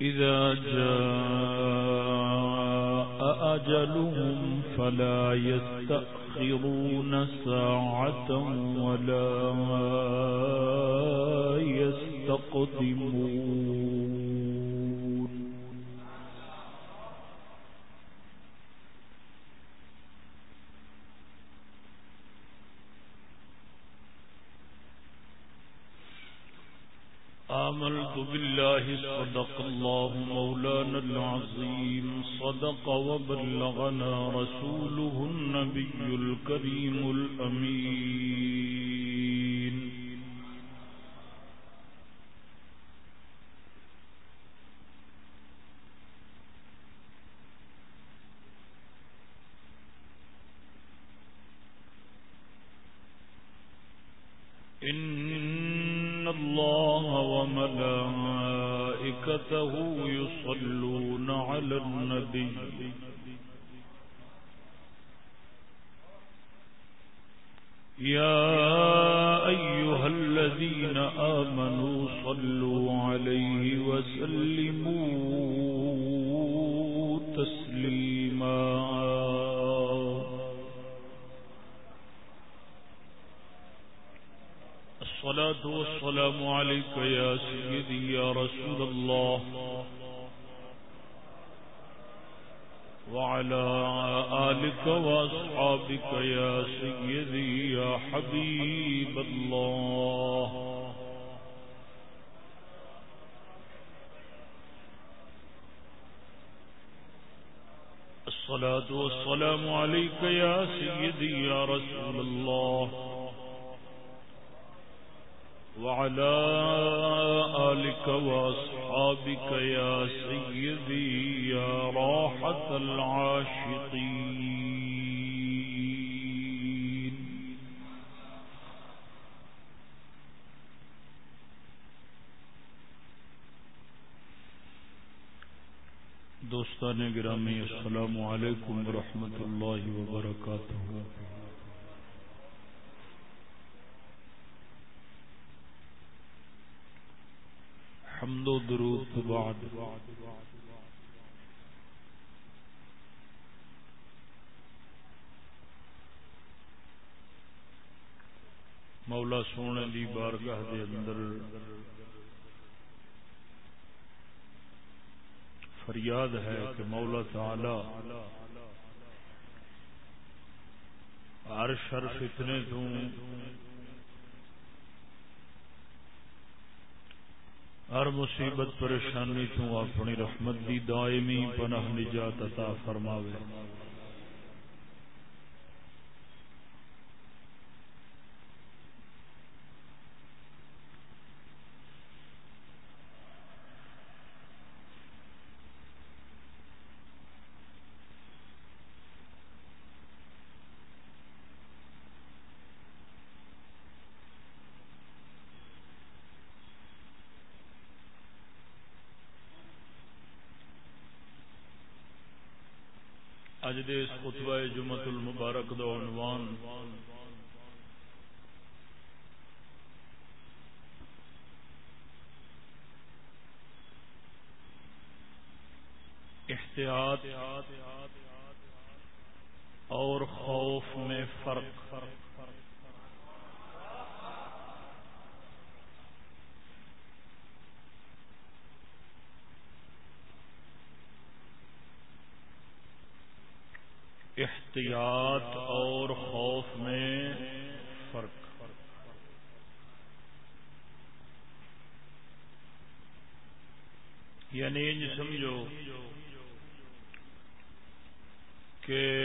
إذا جاء أجلهم فلا يستأخرون ساعة ولا يستقدمون. آمنت بالله صدق الله مولانا العظيم. صدق وبلغنا رسوله النبي الكريم الأمين إن الله وحده يصلون على النبي. يا أيها الذين آمنوا صلوا عليه وسلموا الصلاة والسلام عليك يا سيدي يا رسول الله. وعلى آلك وأصحابك يا سيدي يا حبيب الله. الصلاة والسلام عليك يا سيدي يا رسول الله. وعلى آلك وأصحابك يا سيدي يا راحة العاشقين. دوستان گرامی، السلام علیکم ورحمۃ اللہ وبرکاتہ. حمد و درود بعد۔ مولا سونے دی بارگاہ دے اندر فریاد ہے کہ مولا تعالی ہر شر فتنے تو ہر مصیبت پریشانی تو اپنی رحمت دی دائمی پناہ نجات عطا فرماوے اج دے اس خطبہ جمعت المبارک دا عنوان۔ احتیاط اور خوف میں فرق۔ احتیاط اور خوف میں فرق۔ یعنی انج جی سمجھو کہ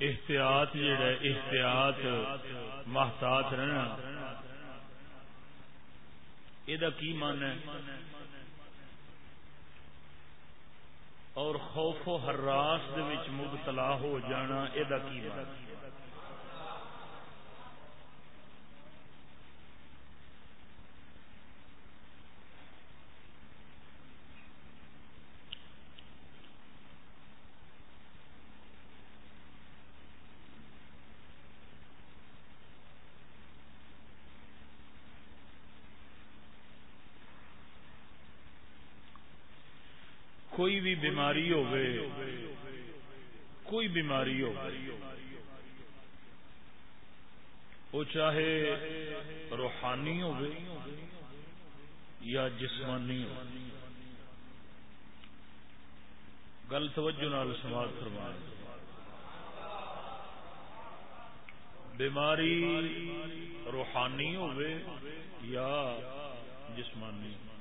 احتیاط جڑا احتیاط محتاط رہنا۔ یہ کی من ہے؟ اور خوف و ہراس مبتلا ہو جانا یہ کوئی بھی بیماری ہو کوئی بیماری ہو وہ چاہے روحانی ہو یا جسمانی ہو گل توجہ نال سماج فرما بیماری روحانی ہو یا جسمانی؟ ہو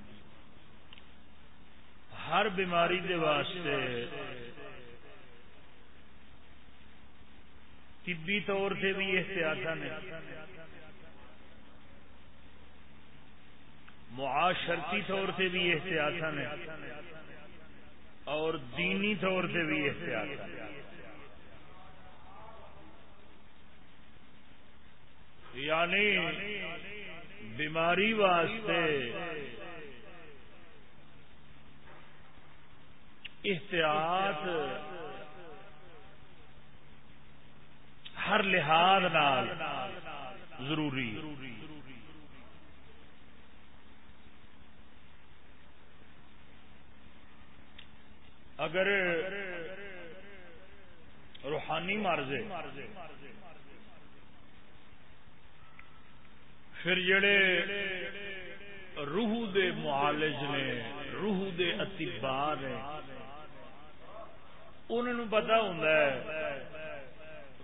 ہر بیماری دے واسطے۔ طبی طور سے بھی احتیاط نے معاشرتی طور سے بھی احتیاط نے اور دینی طور سے بھی احتیاط یعنی بیماری واسطے احتیاط ہر لحاظ نال ضروری۔ اگر روحانی مرض پھر جڑے روح دے معالج نے، روح دے اتبا نے انہوں پتا ہوں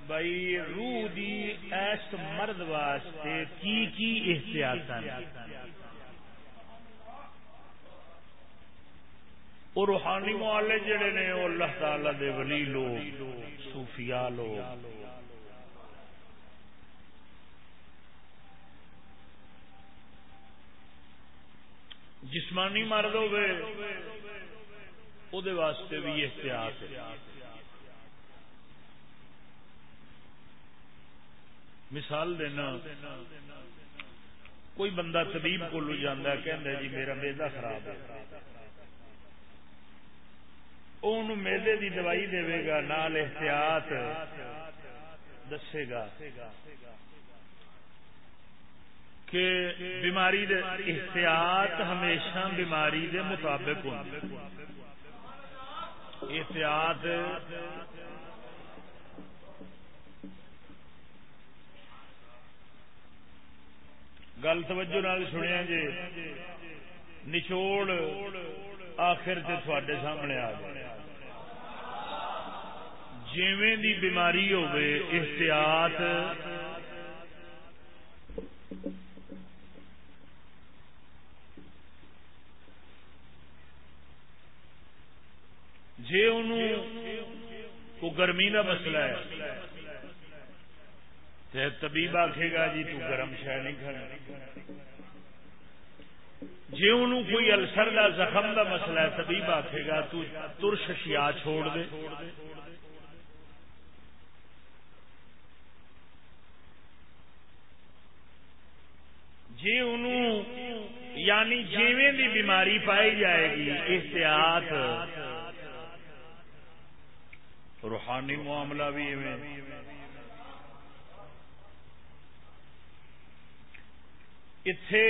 بھائی روح دی ایس مرد واسطے کی کی احتیاط وہ روحانی محلے جڑے نے، وہ اللہ تعالی دے ولی لوگ، صوفیاء لوگ۔ جسمانی مرد ہوئے وہ واسطے بھی احتیاط ہے مثال دینا کوئی بندہ طبیب کو لو جانا کہ جی میرا میدا خراب ہے وہ میدے کی دوائی دے گا نال احتیاط دسے گا کہ بیماری دے احتیاط ہمیشہ بیماری دے مطابق ہوتی احتیاط گل توجہ نال سنیا جی۔ نچوڑ آخر سے تھوڑے سامنے آ گیا جیویں دی بیماری ہوے احتیاط گرمی کا مسئلہ ہے۔ طبیب آخے گا جی تو گرم شہ نہیں کھانا جی ان کوئی السر کا زخم کا مسئلہ ہے، طبیب آخے گا تو ترش شیا چھوڑ دے۔ جی ان یعنی جیویں دی بیماری پائی جائے گی، احتیاط روحانی معاملہ بھی اتے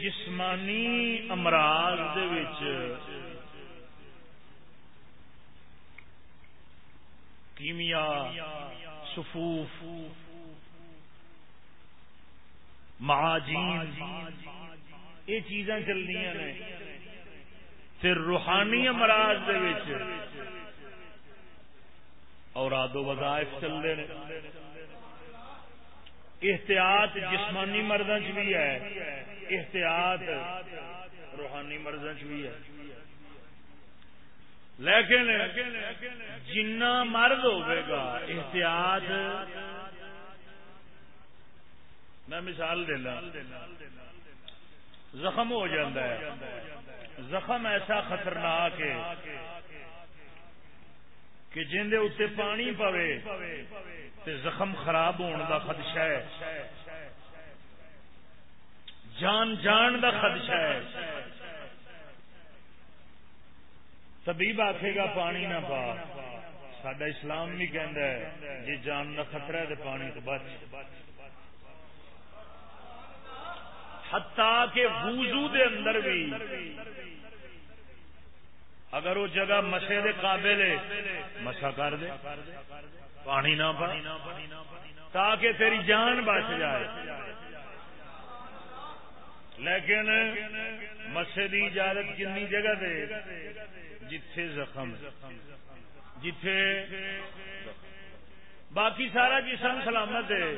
جسمانی امراض کیمیا سفوف معاجین یہ چیزاں چل رہی پھر روحانی امراض اور آدو وظائف چل رہے احتیاط جسمانی مردوں چ بھی ہے۔ احتیاط روحانی مردوں چ بھی ہے۔ لیکن جنا مرد ہوگا احتیاط میں مثال دینا زخم ہو جاتا ہے۔ زخم ایسا خطرناک ہے کہ جن اتنے پانی پوے تے زخم خراب ہونے دا خدشہ ہے۔ جان جان دا خدشہ ہے۔ طبیب آخے گا پانی نہ پا۔ سڈا اسلام بھی کہہ جی جان کا خطرہ ہے تو پانی تو بچ۔ حتا کہ وضو دے اندر بھی اگر وہ جگہ مسے دے قابل ہے، مسا کر دے۔ پانی نہ تاکہ تیری جان بچ جائے۔ لیکن مسے دی اجازت کنی جگہ دے، جتھے زخم جتھے باقی سارا جسم سلامت ہے۔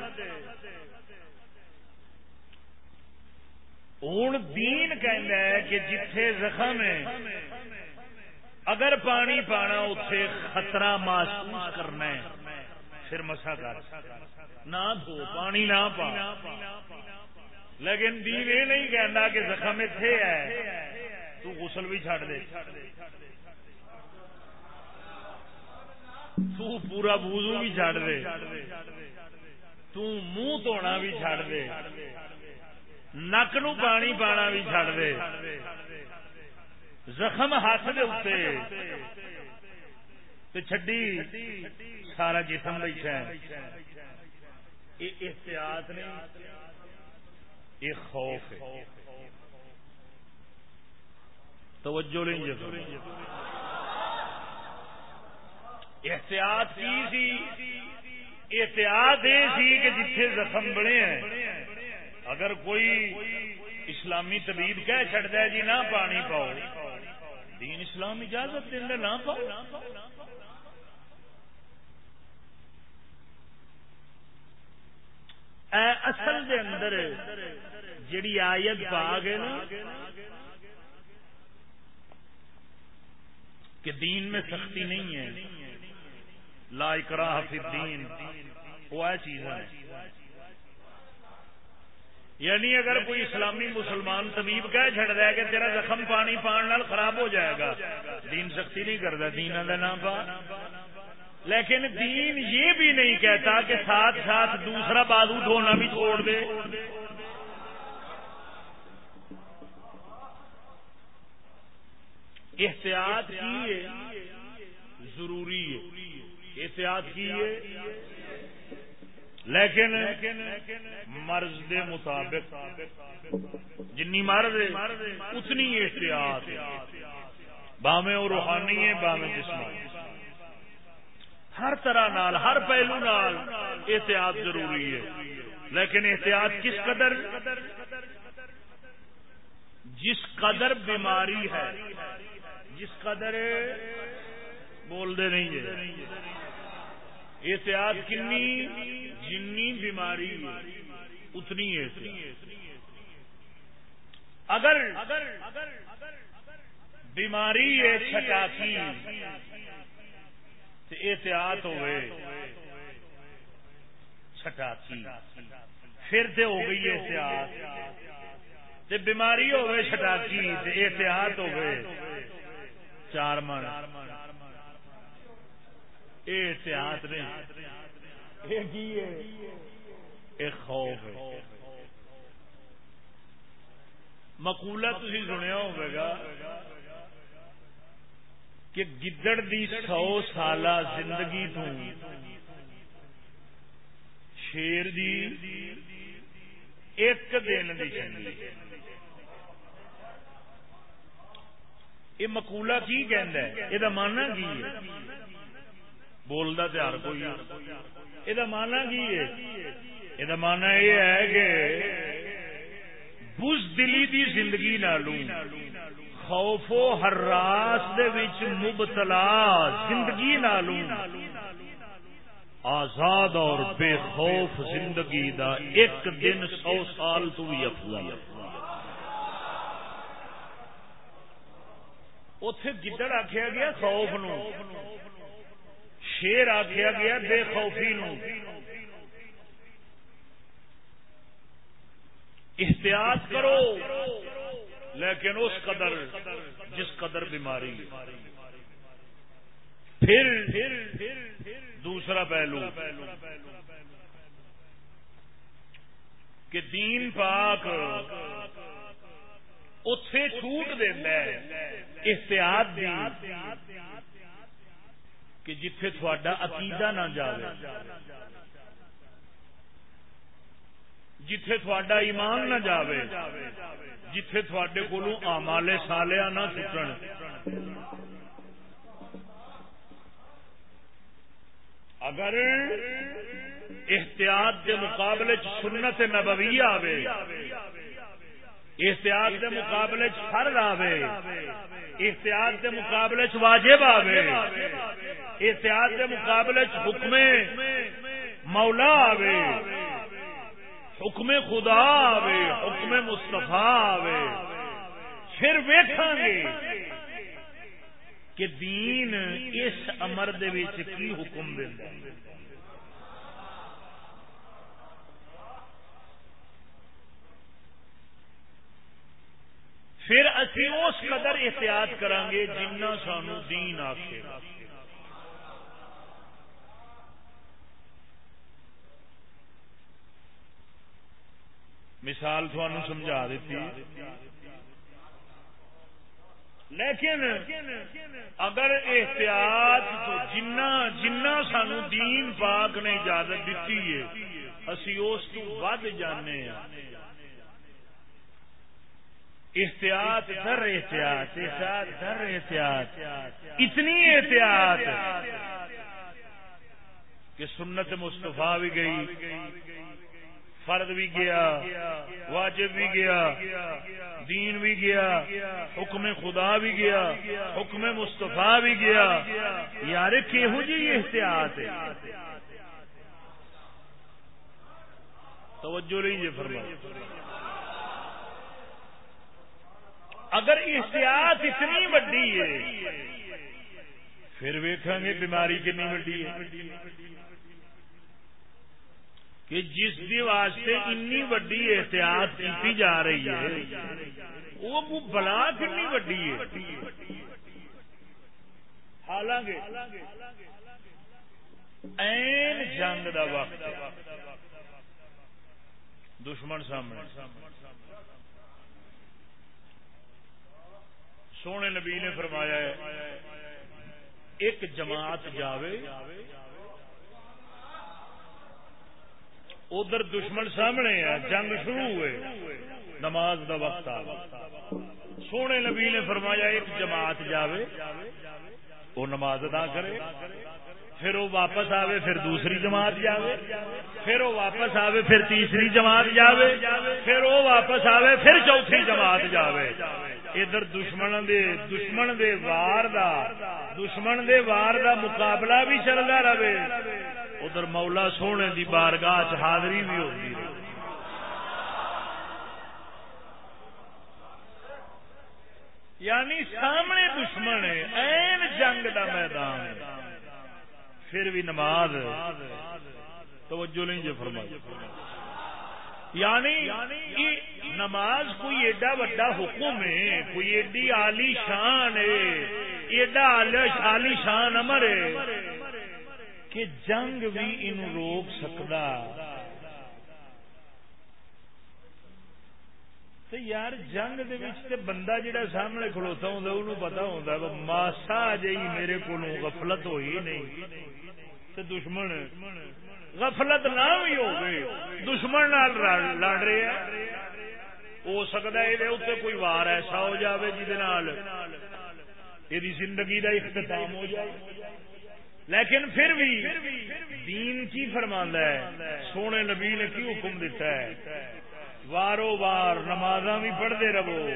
ہوں دین کہ جتھے زخم ہے اگر پانی پانا اتے خطرہ محسوس کرنا ہے، پھر مسا کر۔ نہ دھو، پانی نہ پا۔ لیکن دین یہ نہیں کہنا کہ زخم اتے ہے۔ تو غسل بھی چھڑ دے۔ تو پورا بوزو بھی چھڑ دے۔ تو منہ دھونا بھی چھڑ دے۔ نک نو پانی پانا بھی چھڑ دے۔ زخم ہاتھ دے اتنے چڈی سارا جسم بیٹھا ہے یہ احتیاط نہیں یہ خوف ہے۔ توجہ نہیں جی۔ احتیاط کی سی؟ احتیاط یہ سی کہ جتھے زخم بنے ہیں۔ اگر کوئی اسلامی طبیب کہہ چڑ دے جی نہ پانی پاؤ۔ دین اسلام اجازت دیں نہ پاؤ۔ اے اصل دے اندر جڑی آیت پا گئے نا، کہ دین میں سختی نہیں ہے۔ لا اکراہ فی الدین، وہ چیز ہے۔ یعنی اگر کوئی اسلامی مسلمان طبیب کہہ چڑ رہا ہے کہ تیرا زخم پانی پان نال خراب ہو جائے گا، دین سختی نہیں کرتا دین کا نام پا۔ لیکن دین یہ بھی نہیں کہتا کہ ساتھ ساتھ دوسرا بازو دھونا بھی چھوڑ دے۔ احتیاط کی ضروری ہے۔ احتیاط کی لیکن مرض دے مطابق جنی مرض اتنی احتیاط باویں وہ روحانی ہے باویں جسمانی ہر طرح نال، ہر پہلو نال احتیاط ضروری ہے۔ لیکن احتیاط کس قدر؟ جس قدر بیماری ہے، جس قدر بول دے نہیں ہے۔ احتیاط کنی جنی بیماری اتنی اگر بیماری ہے، چھٹاکی احتیاط ہوئے۔ چھٹاکی۔ پھر تے ہو گئی احتیاط۔ تے بیماری ہوئے، چھٹاکی، تے احتیاط ہوئے۔ چار من احتیاط نہیں خوف مقولہ تھی سنیا ہوگا کہ گدڑ دی سو سالہ زندگی تو شیر دی ایک دن دی چنگی۔ یہ مکولا کی کہہ یہ ماننا کی ہے؟ بولتا تیار کوئی یہ ماننا کی ہے یہ ماننا یہ ہے کہ بز دلی دی زندگی نالوں خوف و حراس دے وچ مبتلا زندگی نالوں آزاد اور بے خوف زندگی دا ایک دن سو سال تو بھی افضل اتے گدڑ آخیا گیا خوف نو شیر آخیا گیا، بے خوفی نو۔ احتیاط کرو، لیکن اس قدر، جس قدر بیماری پھر دوسرا پہلو، کہ دین پاک اتے چھوٹ دینا احتیاط کہ جتھے تھوڑا عقیدہ نہ جائے جتھے تھوڑا ایمان نہ جاوے، جتھے تھوڑے کو آمالے سالیا نہ سٹن۔ اگر احتیاط کے مقابلے سنت نبوی آوے، احتیاط کے مقابلے فرض آوے احتیاط کے مقابلے واجب آوے۔ احتیاط کے مقابلے چ حکم مولا آوے۔ حکم خدا آوے حکم مستفا آوے۔ پھر ویٹاں گے کہ دین اس امر کی حکم دینا پھر اسی اس قدر احتیاط کریں گے جنہ سانو دین آخے مثال تھانوں سمجھا دیتی۔ لیکن اگر احتیاط تو جنہ جنہ سانو دین پاک نے اجازت دیتی ہے، اسی اس ود جانے ہیں۔ احتیاط در احتیاط احتیاط در احتیاط۔ اتنی احتیاط کہ سنت مستفا بھی گئی، فرد بھی گیا، واجب بھی گیا، دین بھی گیا، حکم خدا بھی گیا، حکم مستفا بھی گیا۔ یار کہو جی احتیاط ہے؟ توجہ لیجیے فرما اگر احتیاط اتنی وڈی ہے، پھر ویکھیں گے بیماری کنی وڈی ہے۔ کہ جس دی واسطے انی وڈی احتیاط کی جا رہی ہے، وہ بلا کنی وڈی ہے۔ حالانکہ این جنگ دا وقت دشمن سامنے۔ سونے نبی نے فرمایا ہے، ایک جماعت جاوے، ادھر دشمن سامنے ہے، جنگ شروع ہوئے، نماز دا وقت آ سونے نبی نے فرمایا ایک جماعت جاوے، وہ نماز ادا کرے، پھر وہ واپس آوے، پھر دوسری جماعت جاوے، پھر وہ واپس آوے، پھر تیسری جماعت جاوے، پھر وہ واپس آوے، پھر چوتھی جماعت جاوے۔ ادھر دشمن دے دشمن دے وار دا دشمن دے وار دا مقابلہ بھی چلتا رہے۔ ادھر مولا سونے دی بارگاہ حاضری بھی ہوتی رہی یعنی سامنے دشمن ہے، این جنگ دا میدان پھر بھی نماز توجہ نہیں جو جی، فرمائی یعنی نماز کوئی ایڈا وڈا حکم ہے، کوئی ایڈی عالی شان ہے، ایڈا عالی شان امر ہے کہ جنگ بھی ان روک سکتا۔ یار جنگ دے بندہ جہاں سامنے کھلوتا ہوں انہوں پتا ہوں ماسا جی میرے کو غفلت ہوئی نہیں۔ دشمن غفلت نہ بھی ہو دشمن لڑ رہے ہیں۔ ہو سکتا ہے یہ کوئی وار ایسا ہو جائے جی زندگی کا اختتام ہو جائے۔ لیکن پھر بھی دین کی فرماندہ ہے، سونے نبی نے کی حکم دیتا ہے؟ وارو وار نماز بھی پڑھتے رہو۔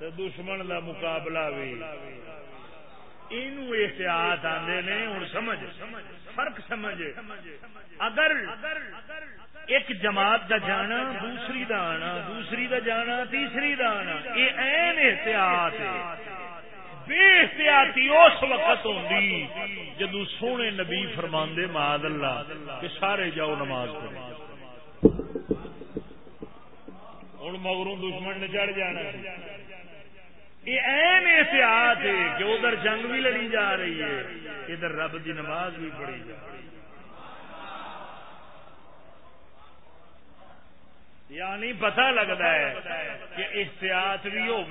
دشمن کا مقابلہ بھی۔ احتیاط آدھے نے ہوں سمجھ۔ فرق سمجھ اگر ایک جماعت دا جانا، دوسری دا آنا، دوسری دا جانا، تیسری دا آنا، یہ این احتیاط بے احتیاطی اس وقت ہوندی جدو سونے نبی فرماندے ماد اللہ، کہ سارے جاؤ نماز پڑھو۔ ہوں مگروں دشمن نے چڑھ جانا۔ یہ این احتیاط ہے کہ ادھر جنگ بھی لڑی جا رہی ہے، ادھر رب کی نماز بھی پڑھی جا رہی یعنی پتہ لگتا ہے کہ احتیاط بھی ہو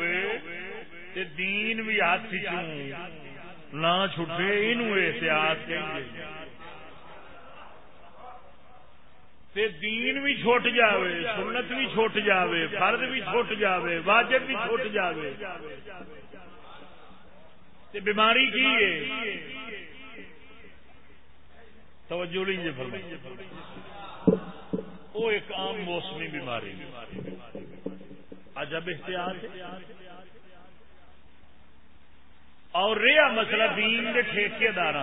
دین بھی ہاتھ نہ چھٹے یہ احتیاط کہیں تے دین بھی چھوٹ جاوے، سنت بھی چھوٹ جاوے، فرد بھی چھوٹ جاوے، واجب بھی چھوٹ جاوے۔ تے بیماری کی ہے؟ توجہ نہیں جی فرمائی وہ ایک عام موسمی بیماری عجب احتیاط اور رہا مسئلہ دین کے ٹھیکے دار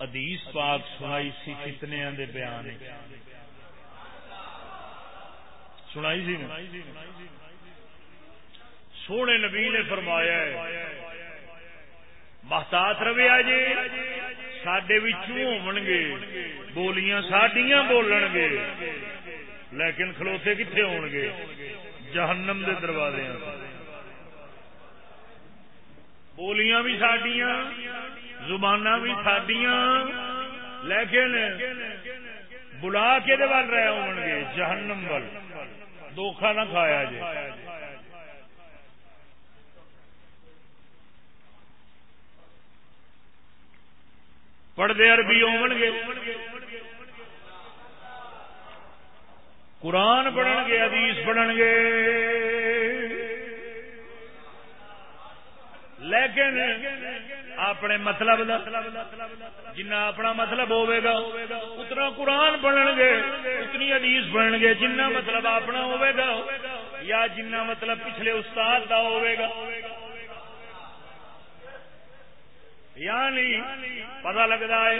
ادیس پاک سنائی سی کتنے دے بیان سنائی سی سونے نبی نے فرمایا محتاط رویا جی سڈے ہو گے بولیاں سڈیا بولن گے لیکن کھلوتے کتنے ہو گے جہنم دے دروازے بولیاں بھی سڈیا زبان بھی سڈیا لیکن بلا کے ول رہے ہو گے جہنم ول دھوکھا نہ کھایا جی پڑھتے عربی ہو گے قرآن پڑھن گے حدیث پڑھن گے لیکن اپنے مطلب جنا اپنا مطلب ہوے گا، اتنا قرآن پڑھن گے، اتنی حدیث پڑھن گے جنا مطلب اپنا ہوے گا، یا جنا مطلب پچھلے استاد کا ہوے گا۔ یعنی پتا لگتا ہے،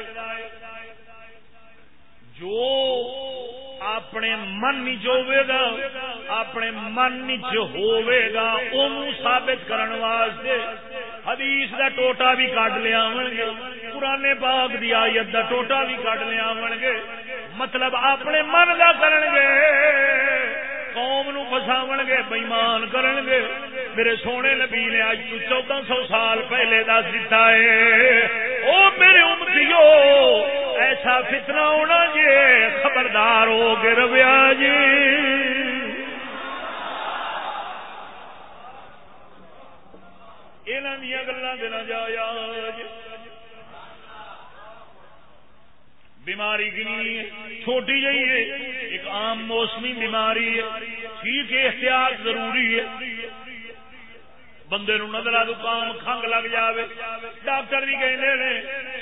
جو اپنے من ہوئے گا، اپنے من ہوئے گا ثابت کرنے واسطے حدیث دا ٹوٹا بھی کٹ لیا گے پرانے باغ دی آیت دا ٹوٹا بھی کٹ لیا گے۔ مطلب اپنے من کا کرن گے، قوم نو فساو گے، بےمان کرن گے۔ میرے سونے نبی نے اج تو چودہ سو سال پہلے دس دتا ہے۔ او میرے امتیو، ایسا فتنہ ہونا جی خبردار ہو گے رویا جی۔ گلا دینا جا جی۔ بیماری کنی چھوٹی جی ہے، ایک عام موسمی بیماری ہے۔ ٹھیک ہے، احتیاط ضروری ہے۔ بندے نو نظر دکام کھنگ لگ جاوے۔ ڈاکٹر بھی کہ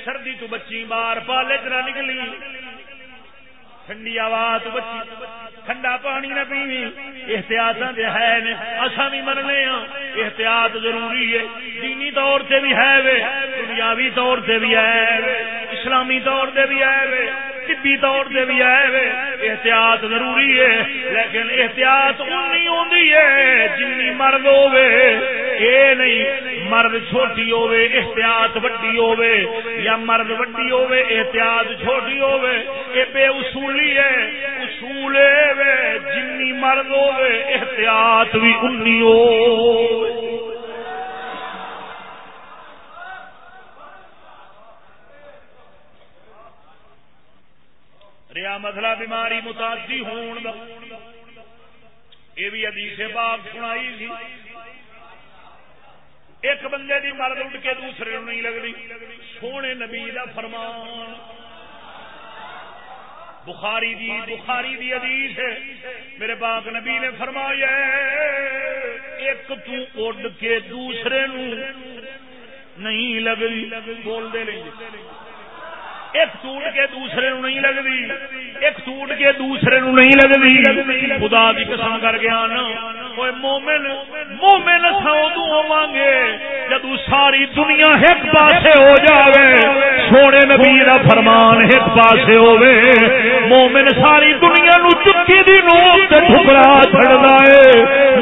سردی تو بچی بار پالے چ نکلی۔ ٹھنڈی آواز بچی ٹھنڈا پانی نہ پیوی احتیاط ہے اصا بھی مرنے ہاں احتیاط ضروری ہے دینی طور سے بھی ہے دنیاوی طور سے بھی ہے اسلامی طور سے بھی ہے طبی طور سے بھی ہے احتیاط ضروری ہے لیکن احتیاط اونی ہوندی ہے جنی مرد ہوے اے نہیں مرد چھوٹی ہوے احتیاط وڈی ہوے یا مرد وڈی ہوے احتیاط چھوٹی ہوے اے بے اصولی ہے، اصول جنی مرد ہوے احتیاط بھی انی ہو۔ ریا مسئلہ بیماری متعدی ہون دا۔ یہ بھی حدیث پاک سنائی سی۔ ایک بندے دی مرد اٹھ کے دوسرے نہیں لگنی سونے نبی دا فرمان۔ بخاری دی بخاری دی حدیث ہے۔ میرے باغ نبی نے فرمایا ایک تو اڈ کے دوسرے نو نہیں لگ بول دے نہیں۔ ایک ٹوٹ کے دوسرے نو نہیں لگتی، ایک ٹوٹ کے دوسرے نو نہیں لگتی۔ خدا کی قسم کر گیا نا مومن مومن سو ہوا گے جدو ساری دنیا ایک پاسے ہو جاوے، سونے نبی کا فرمان ایک پاسے ہوے مومن ساری دنیا نو چکی دی نوک ٹھکرا چڑھتا ہے،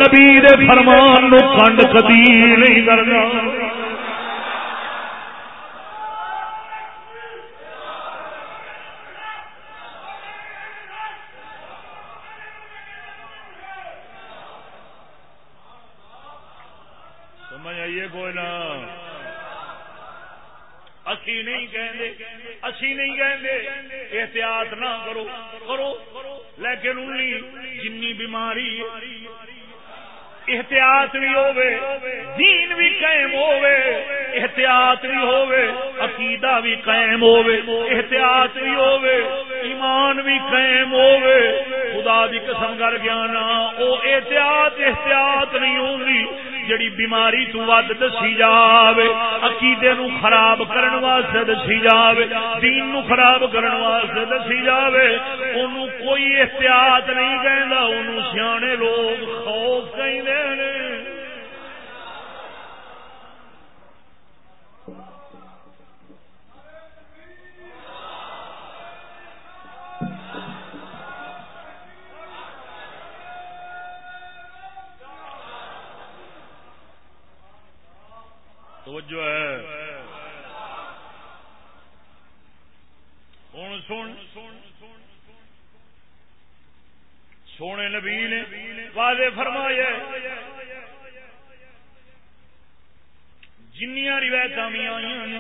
نبی دے فرمان نو کنڈ کدی نہیں کرنا۔ اسی نہیں کہندے اسی نہیں کہندے احتیاط نہ کرو کرو۔ لیکن جنی بیماری احتیاط بھی ہوے دین بھی قائم ہوے احتیاط بھی ہوے عقیدہ بھی قائم ہوے احتیاط بھی ہوے ایمان بھی قائم ہوے خدا دی قسم کر گیا نا او احتیاط احتیاط نہیں ہوندی، جڑی بیماری تو ود دسی جاوے، عقیدے نو خراب کرن واسطے دسی جاوے، دین نو خراب کرن واسطے دسی جاوے، اونوں کوئی احتیاط نہیں کہندا، اونوں سیانے لوگ خوف کہندے توجہ ہے۔ ہوں سن؟ سونے نبی نے۔ واضح فرمایا جنیا روایت آئی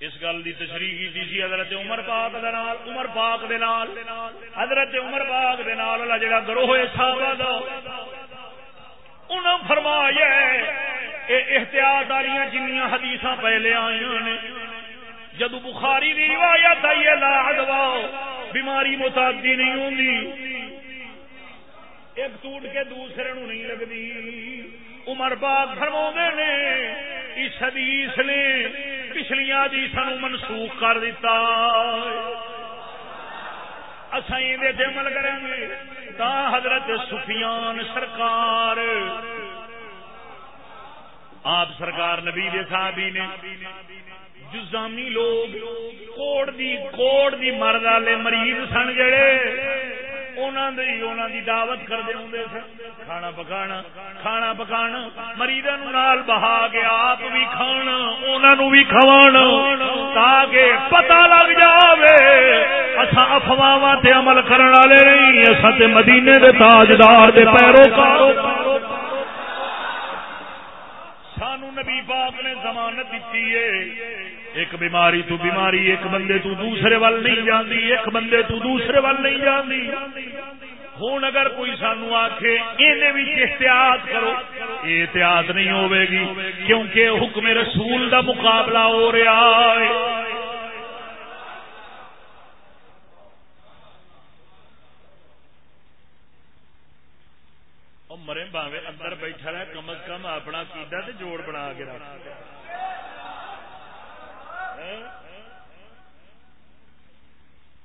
اس گل کی تشریح کی سی حضرت عمر پاک دے نال، عمر پاک دے نال۔ حضرت عمر پاک دے نال جڑا گروہ صحابہ دا انہوں فرمایا احتیاط والی جنیا حدیث پہلے آئی نے۔ جدو بخاری دی روایت آئی ہے، لا دواؤ بیماری متعدی نہیں ہوندی۔ ایک ٹوٹ کے دوسرے نو نہیں لگتی۔ عمر باغ فرما نے، اس حدیث نے پچھلیاں حدیث منسوخ کر دیتا۔ اصا عمل کریں گے۔ تا حضرت سفیان سرکار۔ آپ سرکار نبی دے صحابی نے۔ جزامی لوگ کوڑ دی کوڑ دی مرد والے مریض سن جڑے۔ دی دعوت کرتے ہوں کھانا پکانا کھانا پکانا مریضوں نال بہا کے آپ بھی کھانا انہوں بھی کھوانا تاکہ پتہ لگ جاوے اصا افواہ عمل کرنے والے نہیں اصا مدینے دے تاجدار دے پیروکار سانو نبی پاک نے ضمانت دیتی ہے ایک بیماری تو بیماری، ایک بندے تو دوسرے وال نہیں جاندی، ایک بندے تو دوسرے وال نہیں جاندی۔ ہوں اگر کوئی سانو آخ احتیاط کرو احتیاط نہیں ہوے گی، کیونکہ حکم رسول دا مقابلہ ہو رہا ہے۔ مرے باوے، اندر بیٹھا رہا کم از کم اپنا کیدا تے جوڑ بنا کے رکھ۔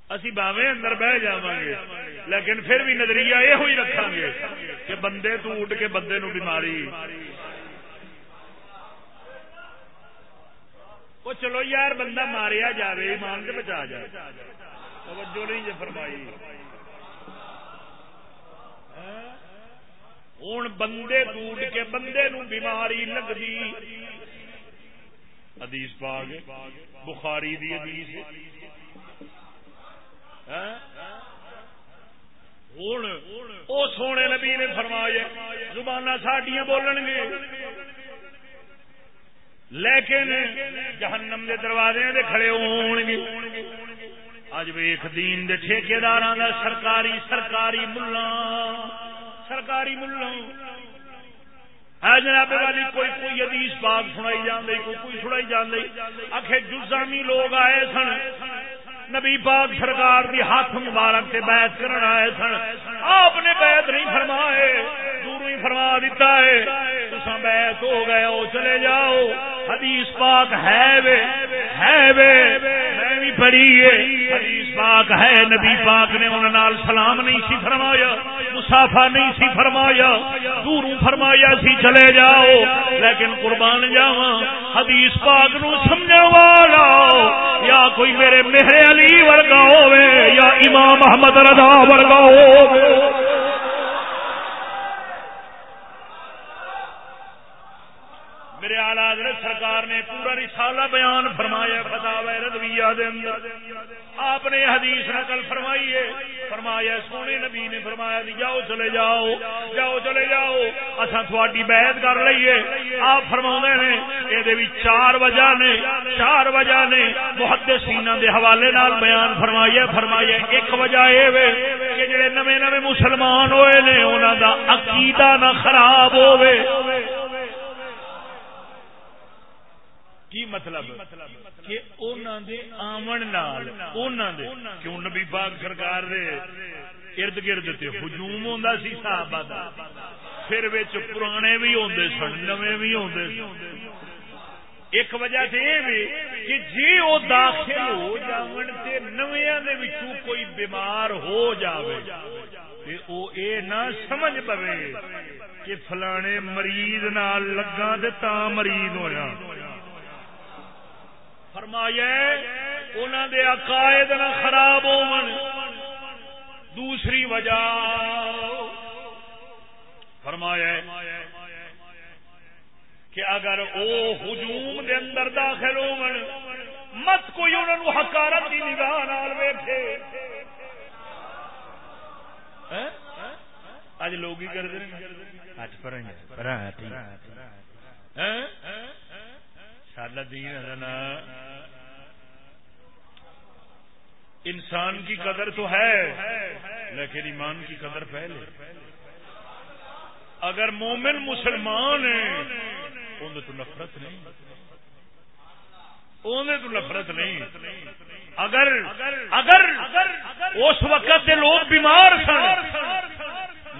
اسی باوے اندر بہ جا گے لیکن پھر بھی نظریہ یہ ہوئی رکھا گے کہ بندے تو اٹھ کے بندے نو بیماری۔ وہ چلو یار، بندہ ماریا جائے ایمان سے بچا جائے۔ توجہ نہیں جی فرمائی۔ ہاں؟ ہوں بندے ٹوٹ کے بندے نو بیماری لگتی ادیس پاگ بخاری دی ادیس ہاں؟ ہوں سونے نبی نے فرمایا زبانہ ساڈیاں بولن گے۔ لیکن جہنم دے دروازے دے کھڑے ہون گے۔ اج ویخ دین دے ٹھیکار سرکاری سرکاری ملا سرکاری ملا ہے جناب والی کوئی کوئی حدیث پاک سنائی جان کوئی کوئی سنائی جان آخر جزامی لوگ آئے سن۔ نبی پاک سرکار دی ہاتھ مبارک سے بیعت کرنا آئے سن۔ آپ نے بیعت نہیں فرمائے، دور ہی فرما دیتا ہے۔ تسا بیعت ہو گئے ہو چلے جاؤ۔ حدیث پاک ہے وے ہے وے، میں بھی پڑھی ہے۔ حدیث پاک ہے، نبی پاک نے انہوں نال سلام نہیں سی فرمایا، مسافہ نہیں سی فرمایا، دوروں فرمایا سی چلے جاؤ۔ لیکن قربان جاواں۔ حدیث پاک نو سمجھا والا یا کوئی میرے مہر علی ورگا ہوے یا امام محمد رضا ورگا ہوے میرے آلہ حضرت سرکار نے پورا رسالہ بیان فرمایا فتح رضویہ دے اندر۔ آپ نے حدیث نقل فرمائی ہے۔ فرمایا، سونے نبی نے فرمایا جاؤ چلے جاؤ جاؤ چلے جاؤ۔ اسا تھوڑی بیعت کر لئیے۔ آپ فرما نے یہ چار وجہ نے، چار وجہ نے۔ محدثین دے حوالے نال بیان فرمایا فرمایا ایک وجہ اے وے کہ جڑے نویں نویں مسلمان ہوئے نے، انہاں دا عقیدہ نہ خراب ہوئے کی مطلب؟ کہ دے آمن نال دے، کیوں نبی پاک سرکار دے ارد گرد تے ہجوم ہوندا سی صحابہ دا؟ پھر وچ پرانے بھی ہوندے سن نویں بھی ہوندے سن۔ ایک وجہ تے یہ بھی کہ جی وہ داخل ہو جاون تے نویاں دے وچوں کوئی بیمار ہو جاوے، تے او اے نہ سمجھ پوے کہ فلانے مریض نال لگا تے تا مریض ہویا۔ فرمایا انہوں دے عقائد نہ خراب ہو دوسری وجہ، فرمایا کہ اگر او ہجوم دے اندر داخل ہو مت کوئی انہوں نے حکارت کی نگاہ نال ویٹے ہاں؟ اج لوگ ہی کرتے سادہ دین انسان کی قدر تو ہے، لیکن ایمان کی قدر پہلے۔ اگر مومن مسلمان ہے تو نفرت نہیں۔ تو نفرت نہیں۔ اگر اگر اس وقت لوگ بیمار سن،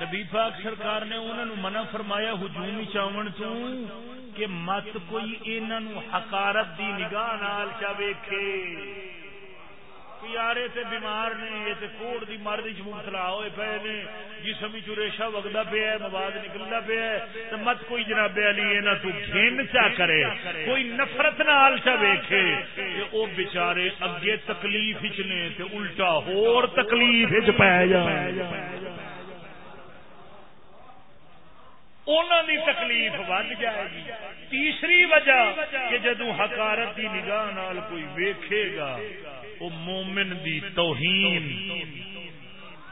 نبی پاک سرکار نے انہوں نے منع فرمایا، ہجومی چاون تو کہ مت کوئی انہوں حکارت دی نگاہ نال چا ویکھے۔ یار تے بیمار نے، یہ تے کوڑ دی مرد چ مبتلا ہوئے پے نے، جسم چ ریشا وگدا پیا ہے مواد نکلدا پیا ہے تے مت کوئی جناب علی، انہاں تو گھن چا کرے۔ کوئی نفرت نال چا ویکھے۔ تے او بیچارے اگے تکلیف وچ نے، تے الٹا ہور تکلیف وچ پے جائے۔ انہوں دی تکلیف ود جائے گی۔ تیسری وجہ کہ جدو حکارت کی نگاہ نال کوئی ویکھے گا، وہ مومن دی توہین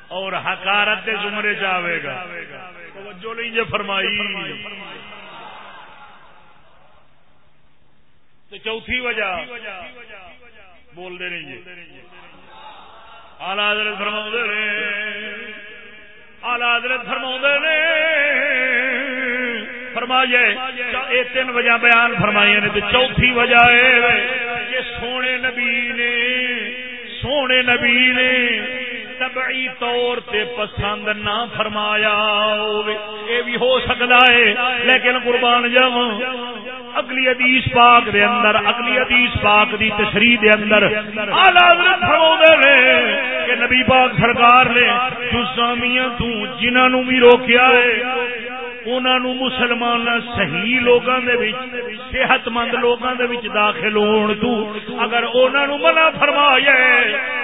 اور حکارت کے زمرے جاوے گا۔ جو نہیں جو فرمائی۔ تو چوتھی وجہ بول دے نہیں جی آلہ حضرت فرما آلہ حضرت فرما نے فرمایا یہ تین وجہ بیان فرمائی نے چوتھی وجہ ہے کہ سونے نبی نے، سونے نبی نے تبعی طور تے پسند نہ فرمایا یہ بھی ہو سکتا ہے لیکن قربان جاؤ اگلی حدیث پاک دے اندر، اگلی حدیث پاک دی تشریح دے اندر اعلی حضرت فرماتے ہیں کہ نبی پاک سرکار نے جو سامیاں تو جنہاں نو بھی روکیا ہے انہوں مسلمان صحیح لوگوں کے صحت مند لوگوں کے داخل ہون تو اگر انہوں منع فرمایا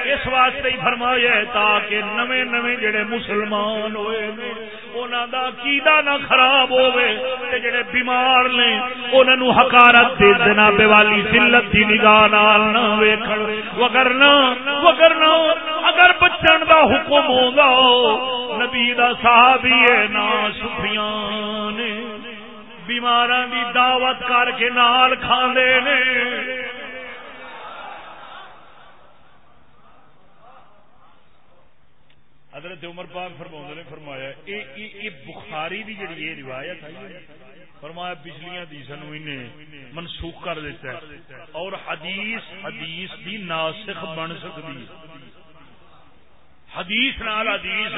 اس واسطے ہی فرمایا تاکہ نویں نویں جڑے مسلمان ہوئے انہوں دا عقیدہ نہ خراب ہوئے تے جڑے بیمار نے انہوں حکارت دے دینا بے والی ذلت دی نگاہ نال نہ ویکھن۔ وگرنا وگرنا اگر بچن دا حکم ہوگا نبی دا صحابی ہے، نا سفیان بیماراں دی دعوت کر کے نال کھاندے نے۔ حضرت عمر پاک فرما نے، فرمایا یہ بخاری دی جڑی یہ روایت ہے، فرمایا، پچھلیاں حدیث منسوخ کر دیتا ہے۔ اور حدیث حدیث دی ناسخ بن سکتی حدیث نال حدیث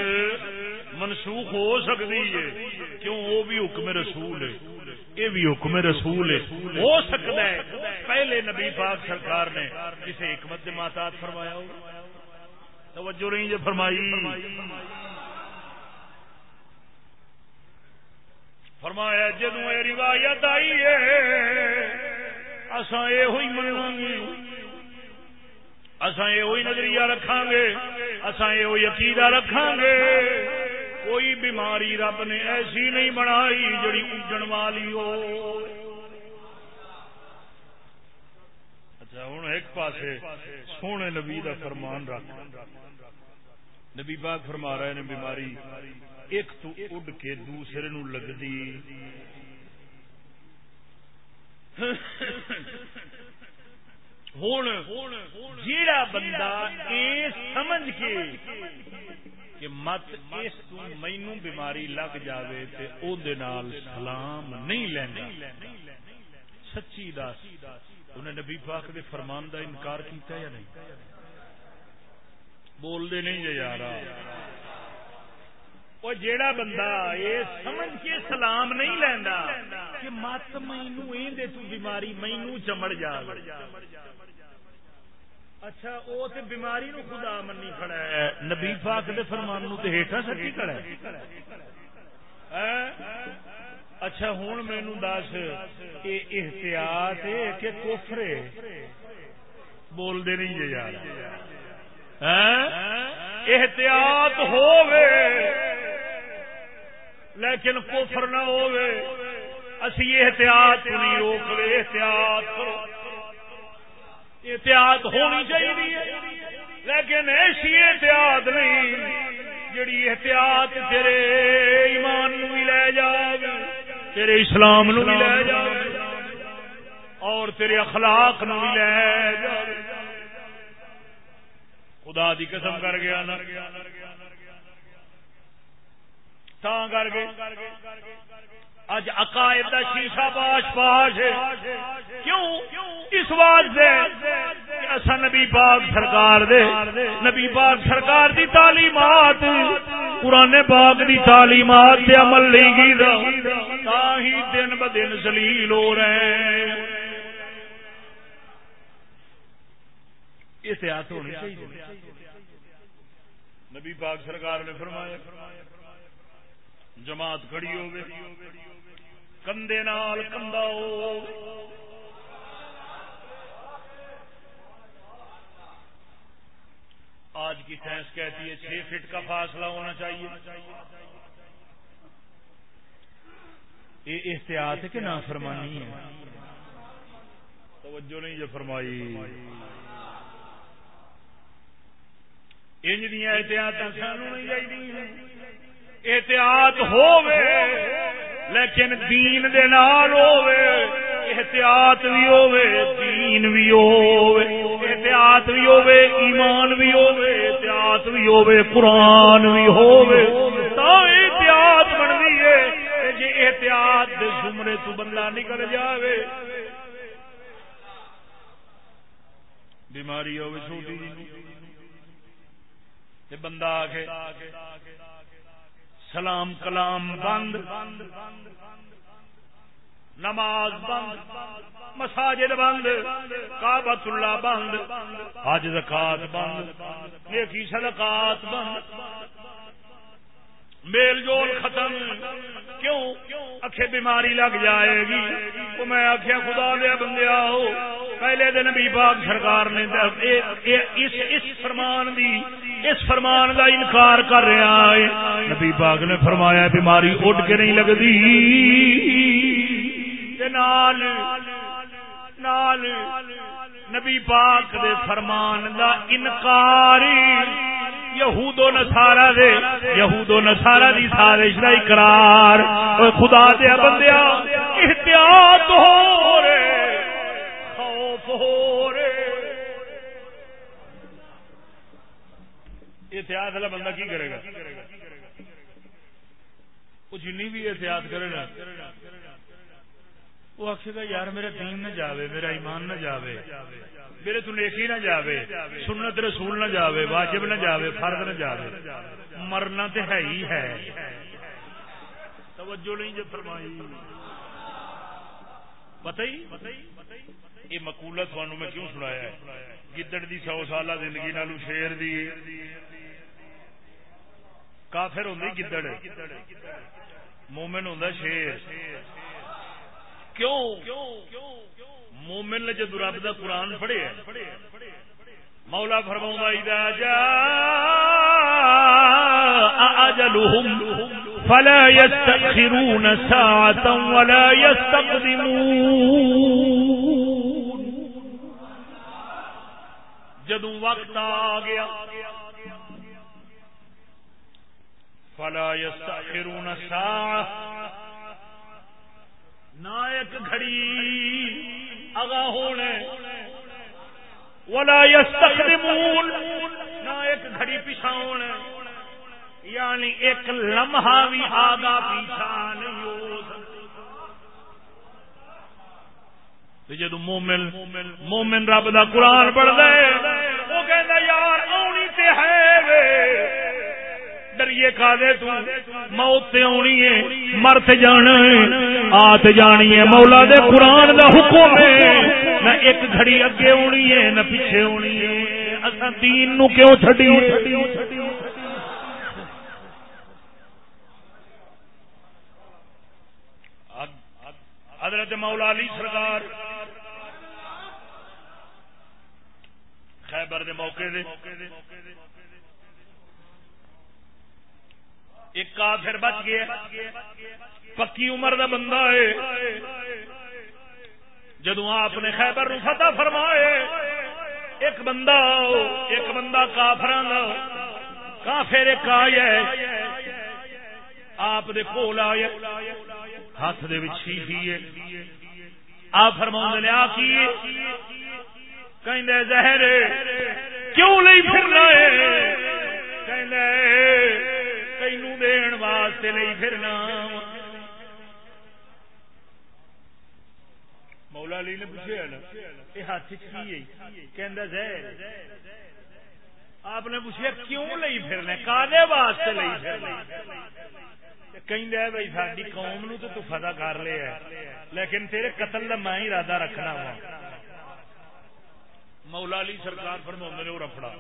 منسوخ ہو سکتی ہے۔ کیوں؟ وہ بھی حکم رسول ہے۔ یہ بھی حکم رسول ہے۔ ہو سکتا ہے۔ پہلے نبی پاک سرکار نے کسی حکمت ماتات فرمایا ہوگا۔ توجہ نہیں جو فرمائی۔ فرمایا جدو یہ روایت آئی ہے اصا یہ منا گے یہ نظریہ رکھا گے اصا یہ عقیدہ رکھا گے۔ کوئی بیماری رب نے ایسی نہیں بنائی جڑی اجن والی ہو۔ اچھا ہوں ایک پاسے سونے نبی کا فرمان رکھ۔ نبی پاک فرما رہے نے بیماری ایک تو اڈ کے دوسرے نو لگتی ہوں جیڑا بندہ اے سمجھ کے کہ مت اس مینو بیماری لگ جاوے تے او دے نال سلام نہیں لینا سچی دس انہیں نبی پاک دے فرمان دا انکار کیتا یا نہیں بول دے نہیں جی یار وہ جیڑا بندہ یہ سمجھ کے سلام نہیں لینا کہ مت مینو دے تو بیماری مینو چمڑ جا اچھا وہ تے بیماری نو خدا منی کھڑا ہے۔ نبی پاک دے فرمان نو تے ہیٹھا سکی کھڑا ہے۔ ہاں؟ اچھا ہوں مینو دس یہ احتیاط ہے کہ کوفرے بول دے نہیں جی یار۔ ہاں؟ احتیاط ہووے۔ لیکن کوفر نہ ہووے اسی احتیاط نہیں روک لے، احتیاط کرو۔ احتیاط ہونی چاہیے۔ لیکن ایسی احتیاط نہیں جڑی احتیاط تیرے ایمان نو بھی لے جائے تیرے اسلام نو بھی لے جائے اور تیرے اخلاق نو بھی لے جائے خدا دی قسم کر گیا نا۔ کر کے۔ اج عقائد دا شیشہ باش باش کیوں؟ اس واسطے اسا نبی پاک سرکار دے، نبی پاک سرکار دی تعلیمات، قرآن پاک دی تعلیمات تے عمل نہیں کیتا۔ تا ہی دن ب دن ذلیل ہو رہے ہیں۔ احتیاط ہونی چاہیے۔ نبی پاک سرکار نے فرمایا جماعت کھڑی ہو کندے نال کندا ہو۔ آج کی سائنس کہتی ہے چھ فٹ کا فاصلہ ہونا چاہیے۔ یہ احتیاط ہے کہ نہ فرمانی ہے۔ توجہ نہیں جو فرمائی۔ انج دیا احتیاط سانو نہیں چاہیے احتیاط ہووے، لیکن دین دے نال ہووے، احتیاط بھی ہووے، دین بھی ہووے، احتیاط بھی ہووے، ایمان بھی ہووے، احتیاط بھی ہووے، قرآن بھی ہووے، تا احتیاط بنتی ہے جی احتیاط دے زمرے تو بندہ نکل جاوے۔ بیماری ہوگی چھوٹی جی بندہ آ کے سلام کلام بند، نماز بند، مساجد بند کابت اللہ بند، حج زکات بند، نیکی صدقات بند میل جول ختم۔ کیوں؟ اکھے بیماری لگ جائے گی۔ تو میں آخیا خدا دیا بندیا ہو پہلے دن بھی پاک سرکار نے اس اس فرمان دی، اس فرمان دا انکار کر رہا ہے نبی پاک نے فرمایا، بیماری اٹھ کے نہیں لگتی۔ نال نال نبی پاک دے فرمان دا انکار۔ یہود و نسارا دے، یہود و نسارا دی سازش دا اقرار۔ او خدا دیا بندیا احتیاط ہو رے خوف ہو رے احتیاط والا بندہ کی کرے گا؟ وہ جنی بھی احتیاط کرے گا وہ آخے یار میرا دین نہ جاوے، میرا ایمان نہ جاوے۔ میرے تو نیکی نہ جاوے، سنت رسول نہ جاوے، واجب نہ جاوے، فرد نہ جاوے۔ مرنا تو ہے ہی ہے۔ توجہ نہیں جو فرمائی۔ پتہ ہی؟ یہ مکولا تھانوں میں کیوں سنایا ہے؟ گدڑ دی سو سالہ زندگی نالو شیر دی۔ کافر ہوں گدڑ مومن ہوں شیر۔ کیوں؟ مومن نے جدو رب کا قرآن پڑھے مولا فرما جا فلا يستأخرون ساعة ولا يستقدمون. جدو وقت آ گیا، فلا يستأخرون ساعة نہ ایک گھڑی اگا ہونے۔ ولا یستقدمون نہ ایک گھڑی پیچھا ہونے یعنی ایک لمحہ بھی آگا پیچھا نہیں ہو سکتا۔ جدو مومن مومن رب دا قرآن پڑھ دے وہ کہندا یار آنی تے ہے وے۔ ڈریے کا دے تو موت آنی ہے مرت جانا ہے آت جانی ہے۔ مولا دے قرآن دا حکم ہے، نہ ایک گھڑی اگے ہونی ہے، نہ پیچھے ہونی ہے۔ اصا دین نو کیوں چھڈی حضرت مولا علی سرکار، خیبر دے موقع دے۔ ایک کافر بچ گیا۔ پکی عمر دا بندہ ہے۔ جدو آپ نے خیبر نو فتح فرمائے، ایک بندہ ایک بندہ کافر کافر ایک آیا آپ دے کول آیا۔ ہاتھ دے شیشی ہے۔ آپ فرما نے، آ کی کہ زہر کیوں نہیں پھرنا ہے؟ کہ تینو دین واسطے نہیں پھرنا مولا علی نے پوچھا نا یہ ہاتھ زہر آپ نے پوچھا کیوں لئی پھرنا کالے واسطے لئی پھرنا کہ بھائی ساری قوم نو تو تو فتح کر لیا لیکن تیرے قتل کا میں ارادہ رکھنا وا مولا علی سرکار فرما نے وہ رفڑا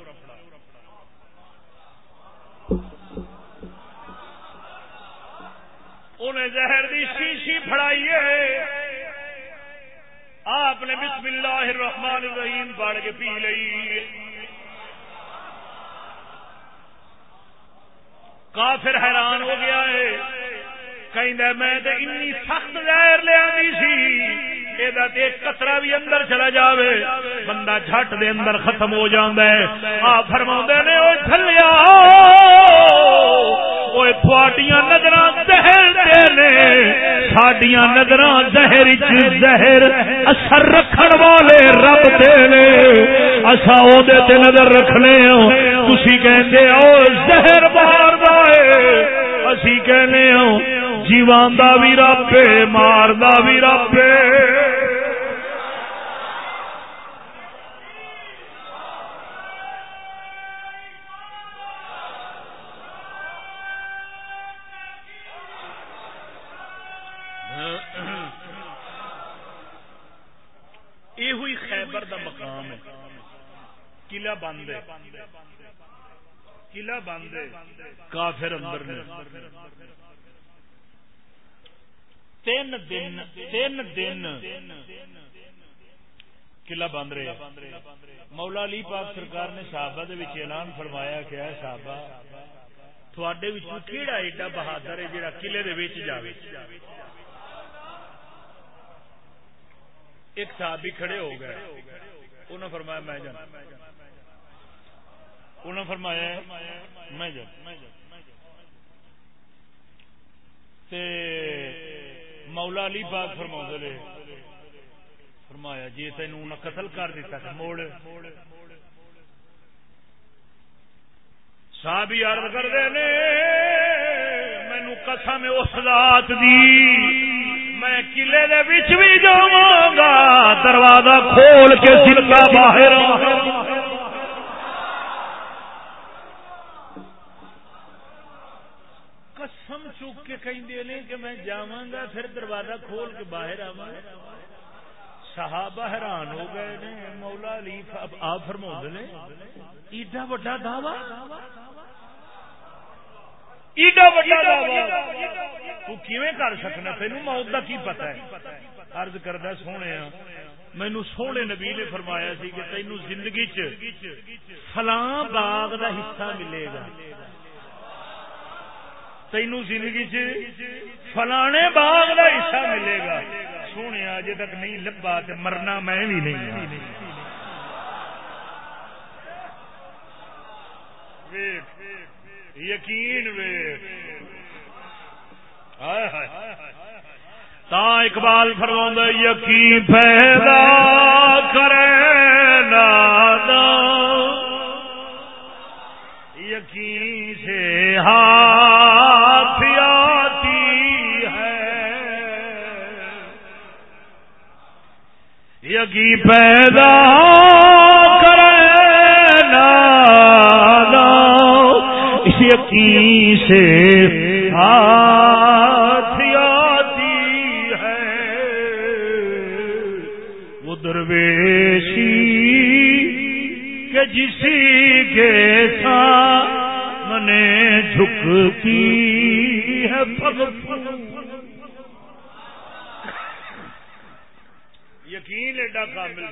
انہیں زہر دی شیشی فڑائی آپ نے بسم اللہ الرحمن الرحیم پڑھ کے پی لئی کافر حیران ہو گیا ہے۔ کہ میں انی سخت زہر لے لیا سی۔ یہ کترا بھی اندر چلا جاوے۔ بندہ جھٹ دے اندر ختم ہو جاندہ ہے۔ آپ فرما نے وہ چلیا نظر زہر سڈیا نظر زہر زہر اثر رکھن والے رب دے اصا نظر رکھنے تھی کہ زہر باہر اسی کہنے جیوان دا بھی رب مار دا بھی رب یہ ہوئی خیبر دا مقام ہے۔ قلعہ بند ہے۔ قلعہ بند ہے۔ کافر اندر نے۔ تین دن تین دن قلعہ بند رہے۔ مولا علی پاک سرکار نے صحابہ دے وچ اعلان فرمایا کہ اے صحابہ، تھوڑے وچوں کیڑا ایڈا بہادر ہے جڑا قلعے دے وچ جاوے۔ ایک صحابی کھڑے ہو گئے۔ انہوں نے فرمایا، میں جانا۔ انہوں نے فرمایا، میں جانا۔ تے مولا علی پاک فرما لے فرمایا جی تین قتل کر دیتا تھا موڑ۔ صاحب عرض کر دے مینو قسم اس رات دی میں قلعے دے وچ بھی جاواں گا دروازہ کھول کے سرکا باہر قسم چوک کے کہیں نے کہ میں جاواں گا پھر دروازہ کھول کے باہر آواں۔ صحابہ حیران ہو گئے نے، مولا علی، آپ فرما نے، ایڈا وڈا دعوی؟ ایڈا وڈا تو کیویں کر سکنا؟ تین موت کا کی پتا ہے؟ ارد کردہ سونے مینو سونے نبی نے فرمایا سی کہ تینو زندگی چ فلاں باغ دا حصہ ملے گا۔ تینو زندگی چ فلانے باغ دا حصہ ملے گا۔ سونے اجے تک نہیں لبا تے مرنا میں بھی نہیں یقین تا اقبال فرما یقین پیدا کرے نادا یقین سے ہاتھ آتی ہے۔ یقین پیدا اس یقین سے ہاتھ جسی کے سامنے جھکتی ہے یقین ایڈا کامل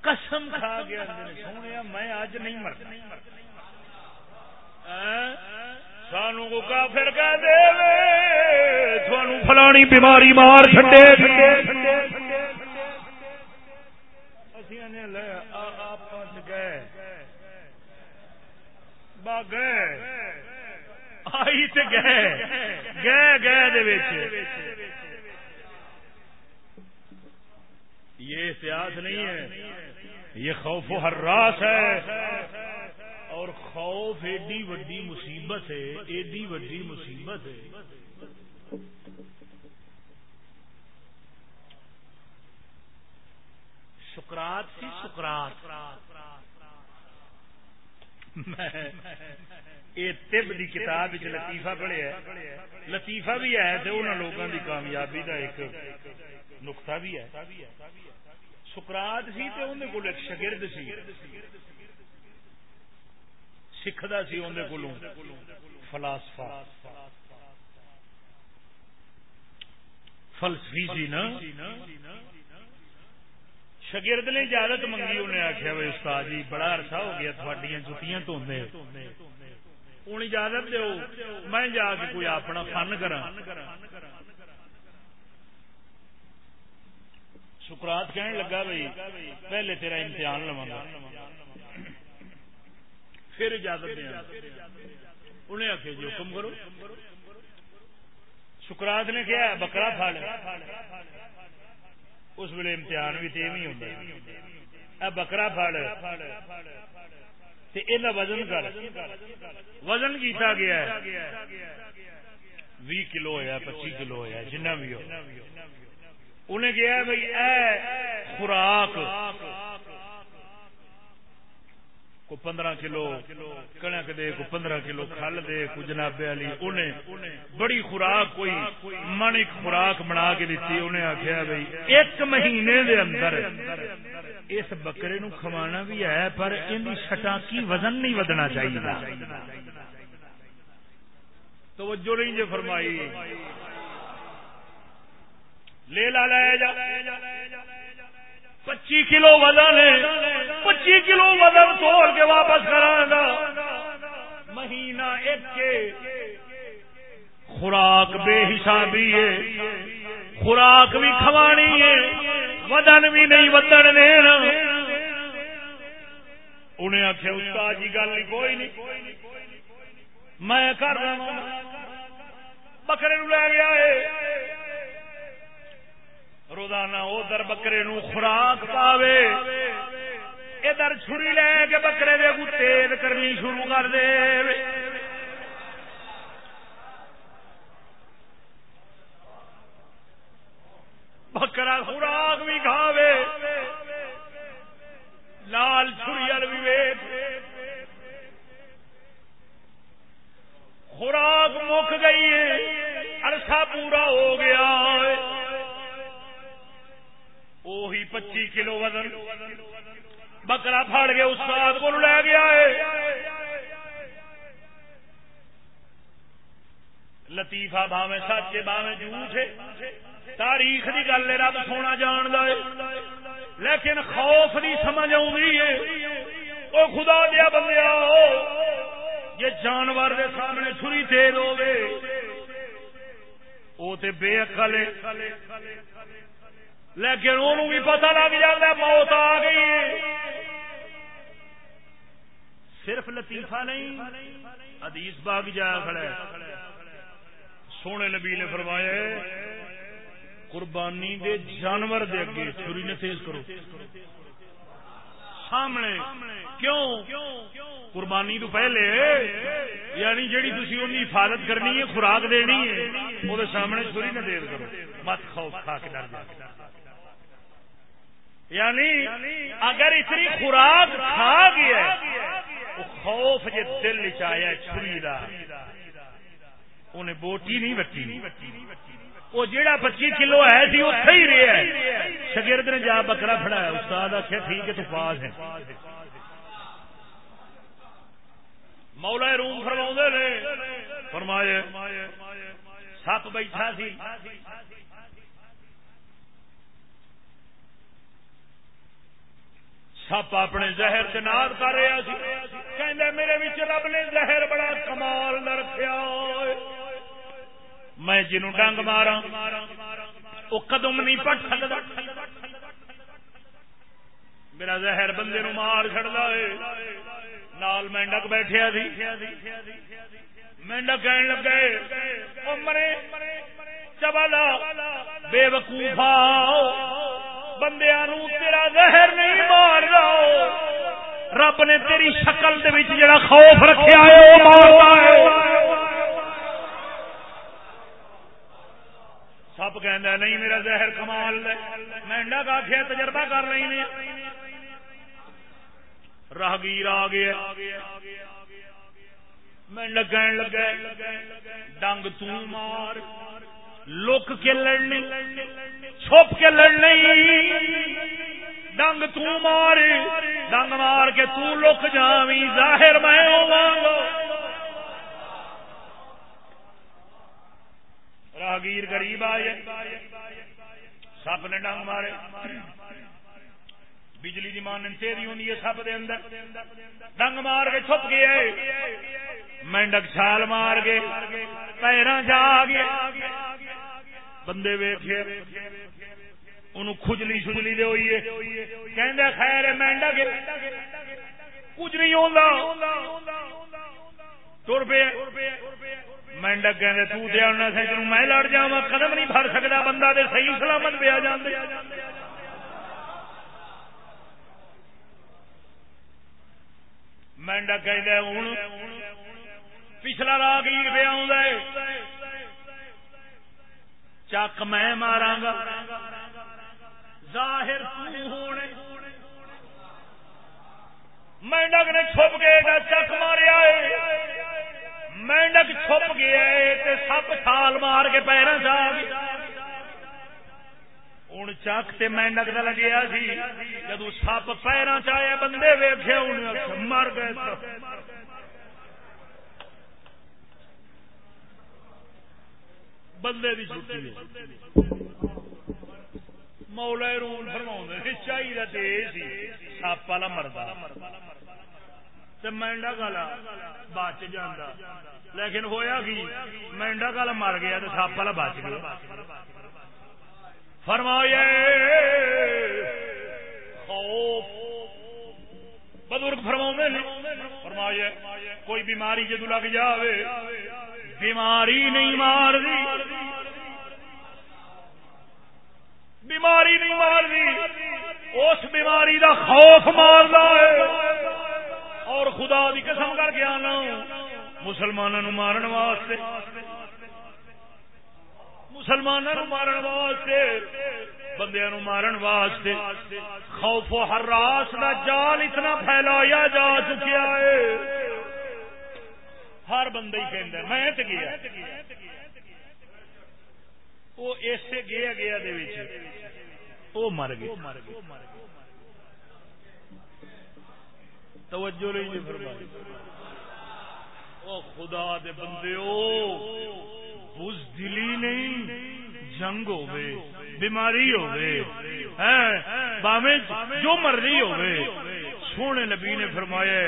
قسم کھا گیا سونے، میں آج نہیں مرتا۔ سانو کو کافر کہہ دے تھانو فلانی بیماری مار چھڈے۔ آئی تے گئے۔ گئے گئے یہ احتیاط نہیں ہے۔ یہ خوف و حراس ہے۔ خوف ایڈی وڈی مصیبت ہے، ایڈی وڈی مصیبت ہے۔ سکرات سی سکرات۔ طب دی کتاب لطیفہ پڑھیا لطیفہ بھی ہے تو انہوں لوگوں دی کامیابی دا ایک نقطہ بھی ہے۔ سکرات سی تو اندر کول ایک شگرد سی۔ سکھدا سی اندر کولوں۔ فلاسفہ۔ فلسفی سی نا۔ شگرد نے اجازت منگی انہیں آخیا بھائی استاد جی بڑا عرصہ ہو گیا تھوڑی جتیاں دھوندے ہوں اجازت دو میں جا کے کوئی اپنا فن کرا سکرات کہنے لگا بھائی پہلے تیرا امتحان لوا گا۔ پھر اجازت دیا انہیں آخیا جی حکم کرو۔ سکرات نے کیا بکرا پھاڑ اس ویلے امتحان بھی تیم ہی ہوتا بکرا پھڑ وزن کر۔ وزن کیتا گیا بھی کلو ہوا پچی کلو ہوا جنہ بھی ہو۔ انہیں کیا بھائی اے خوراک کو پندرہ کلو کنک دے کو پندرہ کلو کھل دے کو جناب علی انہیں بڑی خوراک کوئی من ایک خوراک بنا کے دیتی انہیں آخیا بھائی ایک مہینے دے اندر اس بکرے نو کھوانا بھی ہے، پر ان شٹاکی وزن نہیں ودنا چاہیے توجہ نہیں جو فرمائی۔ لے لا، لے جا۔ پچی کلو وزن پچی کلو وزن توڑ کے واپس کرا گا۔ مہینہ ایک کے۔ خوراک بے حسابی ہے۔ خوراک بھی کھوانی ہے۔ ودن بھی نہیں ودن دینا۔ انہیں آخیا استاد جی گل کوئی نہیں۔ میں کر رہا بکرے لے گیا ہے۔ روزانہ ادھر بکرے نو خوراک پاوے۔ ادھر چھری لے کے بکرے دے کو تیز کرنی شروع کر دے۔ بکرا خوراک بھی کھاوے۔ لال چھری بھی ویٹ خوراک مک گئی ہے، عرصہ پورا ہو گیا۔ پچی کلو وزن۔ بکرا پھاڑ کے استاد کو لے گیا ہے لطیفہ باوے سچے باوے جھوٹ تاریخ کی گل رب سونا جان ہے۔ لیکن خوف نہیں سمجھ ہے۔ وہ خدا دیا بندیا یہ جانور دے سامنے چھری تیز ہو گئے وہ بے اکل لیکن انہوں بھی پتہ لگ جاتا موت آ گئی صرف لطیفہ نہیں، حدیث باغ جایا کھڑا سونے نبی نے فرمایا قربانی دے جانور دے اگے چھری نے تیز کرو۔ سامنے، کیوں؟ قربانی تو پہلے یعنی جیڑی تھی ان حفاظت کرنی ہے، خوراک دینی ہے وہ سامنے چھری نہ تیز کرو۔ مت خوف، کھا کے ڈر جا۔ یعنی اگر اتنی خوراک کھا گیا وہ خوف جی دل چیا چھری کا انہیں بوٹی نہیں بچی وہ جیڑا پچی کلو ہے سی اتے ہی رہا ہے۔ شگرد نے جا بکرا فڑایا استاد آخیا ٹھیک ہے، تو پاس ہے۔ مولا روم فرما نے فرمائے سپ بیٹھا سی۔ سپ اپنے زہر چنار کر رہا سی۔ کہ میرے رب نے زہر بڑا کمال نہ رکھا میں جنو ڈنگ مارا وہ قدم نہیں پٹ سکتا میرا زہر بندے نو مار چڑتا ہے نال مینڈک بیٹھیا مینڈک کہن لگے۔ مرے، چبالا، بے وقوفا بندیا نو تیرا زہر نہیں مار رہا رب نے تیری شکل دے جڑا خوف رکھا ہے، وہ مارتا ہے۔ سب کہ نہیں، میرا زہر کمال میں آخیا تجربہ کر رہی نے راہگیر آ گیا۔ میں لگن لگا ڈنگ تار لک کے لڑنے، چھپ کے لڑنے، ڈنگ مار ڈنگ مار کے تو لک جاوی ظاہر میں ہوا راہگیر غریب آئے، سپ نے ڈنگ مارے۔ بجلی کی مان تیری ہوں سپ دے اندر۔ ڈنگ مار کے چھپ گیا مینڈک چھال مار کے پیرا جا گیا بندے ویخے ان کھجلی شجلی دے ہوئی ہے خیر مینڈک۔ کچھ نہیں ہوتا تر پہ مینڈک کہ تین میں لڑ جا قدم نہیں بھر سکتا بندہ دے صحیح سلامت پہ آ جاندے۔ مینڈک کہ ہوں، پچھلا راگ ہی پہ چک میں مارا گا۔ ظاہر ہونے مینڈک نے چھپ کے چک ماریا مینڈک چھپ گیا سپ چھال مار کے پیروں سے ہوں چک تے مینڈک کا لگیا سی جدو سپ پیروں چیا بندے ویخے مر گئے بندے کی چھٹی مولا رول فرما چاہیے سپ والا مردا مینڈا گالا بچ جانا لیکن ہویا کی مینڈا گالا مر گیا تو سپ والا بچ گیا فرمایا بزرگ فرما فرمایا کوئی بیماری جدو لگ جائے بیماری نہیں مار دی بیماری نہیں مار دی اس بیماری دا خوف مار اور خدا دی قسم کر کے آنا مسلمانوں مارن واسطے۔ مسلمانوں مارن واسطے بندیا مارن واسطے۔ خوف و حراس کا جال اتنا پھیلایا جا چکیا ہے۔ ہر بندہ ہی کہ میں گیا۔ وہ اسے گیا گیا وہ مر گیا۔ توجہ نہیں فرمائی۔ او خدا دے بندے بز دلی نہیں، جنگ ہوئے، بیماری ہوئے باویں جو مرضی ہوئے۔ سونے نبی نے فرمایا